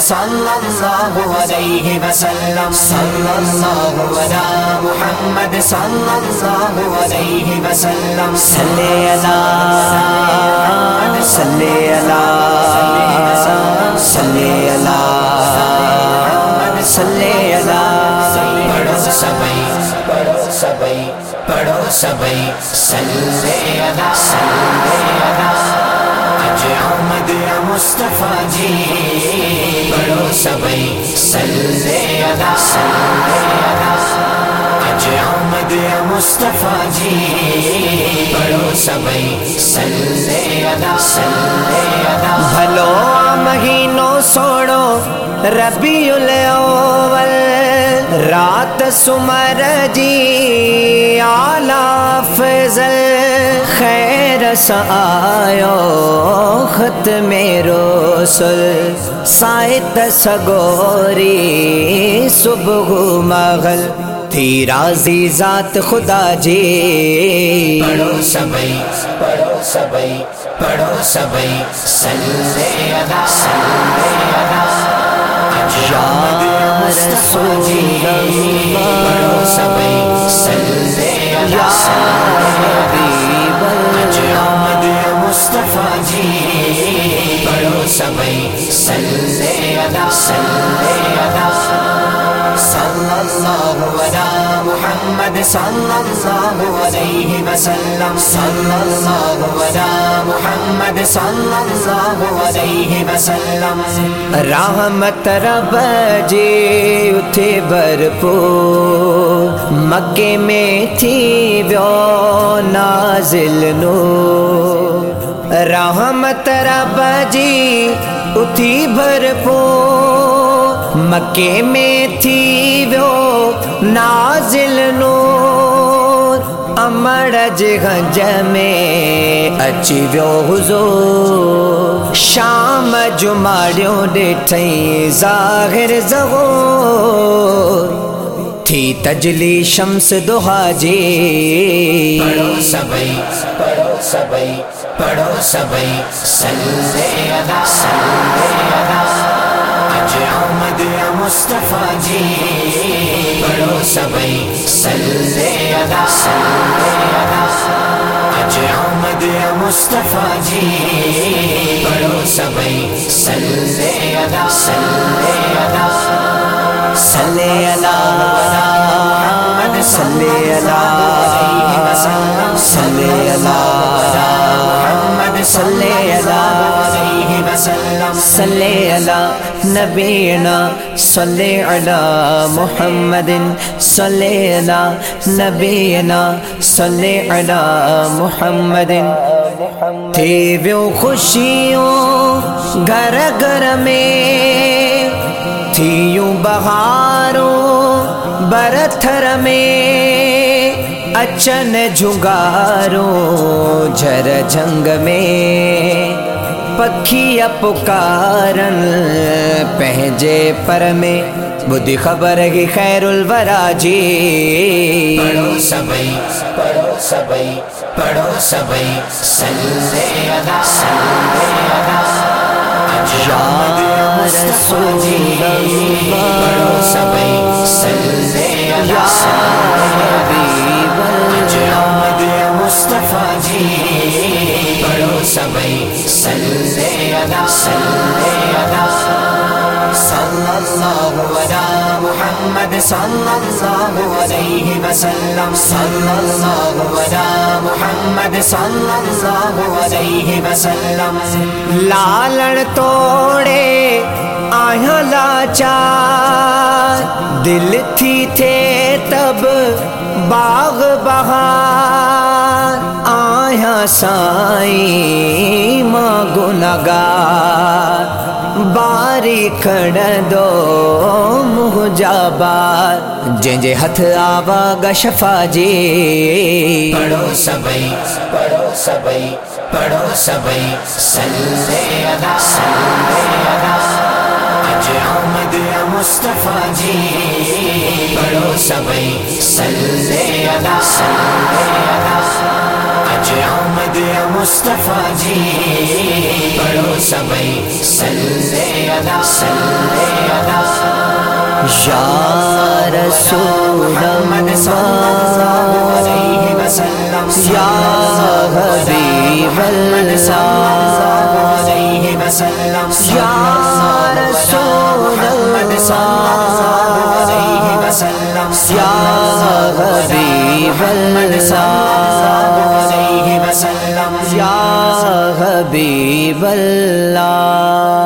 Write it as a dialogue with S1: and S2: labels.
S1: صلی اللہ علیہ وسلم. صلی اللہ علی محمد صلی اللہ علیہ وسلم.
S2: صلی اللہ صلی اللہ صلی اللہ صلی اللہ
S1: پڑھو سبئی پڑھو سبئی پڑھو سبئی صلی اللہ صلی اللہ اج احمد مصطفیٰ جی پڑھو سبئی صلی اللہ اج احمد مصطفیٰ جی پڑھو سبئی
S2: بھلو مہینوں سوڑو، ربیع الاول۔ رات سمر جی آلہ فضل خیر سایو خط میرو سل۔ سائت سگوری صبح مغل۔ تھی راضی ذات خدا جی۔
S1: پڑھو سبئی پڑھو سبئی پڑھو سبئی۔ صلی اللہ صلی اللہ
S2: یا رسول
S1: سبئی صلی اللہ صلی اللہ صلی اللہ علی محمد صلی اللہ علیہ وسلم صلی اللہ علی محمد صلی اللہ علیہ وسلم
S2: رحمت رب جی اٹھے بھرپور مکے میں تھی ویو نازل نو رحمت رب جی اٹھی بھرپور مکے میں تھی ویو نازل نور امرج گنج میں اچی ویو حضور شام جماڑیوں ڈٹھیں ظاہر زغور تھی تجلی شمس دہا جی۔
S1: پڑھو سبئی پڑھو سبئی پڑھو سبئی، صلی اللہ صلی اللہ۔ اج احمد یا مصطفیٰ جی۔ پڑھو سبئی، صلی اللہ صلی اللہ۔ اج احمد یا مصطفیٰ جی۔ پڑھو سبئی، صلی اللہ صلی اللہ۔
S2: صلی اللہ۔ صلی اللہ
S1: علیہ وسلم.
S2: صلی اللہ نبینا، صلی علی محمد صلی اللہ نبینا، صلی علی محمد تھی وہ خوشیوں گھر گھر میں تھی یوں بہاروں برتھر میں اچن جھنگاروں جھر جنگ میں پکھی پکارن پہنجے پر میں بدھ خبر کی خیر الورا جی۔
S1: پڑھو سبئی پڑھو سبئی پڑھو سبئی صلی اللہ صلی اللہ۔
S2: یا رسول اللہ
S1: پڑھو سبئی صلی اللہ سبئی صلی اللہ صلی اللہ صلی اللہ علی محمد صلی اللہ علیہ وسلم صلی اللہ علی محمد صلی اللہ علیہ وسلم
S2: توڑے آیا لاچار دل تھی تھے تب باغ بہار۔ سائی ماں گنگار باری کھڑ دو مجابار جنجے ہتھ آوا گا شفا جی
S1: پڑھو سبئی پڑھو سبئی پڑھو سبئی۔ سلے ادا سلے ادا اج آمد یا مصطفیٰ جی۔ پڑھو سبئی سلے ادا سلے ادا مصطفیٰ جی۔ پڑھو سبئی سلے ادا سلے ادا
S2: یا رسول اللہ یا حبیب اللہ حبیب اللہ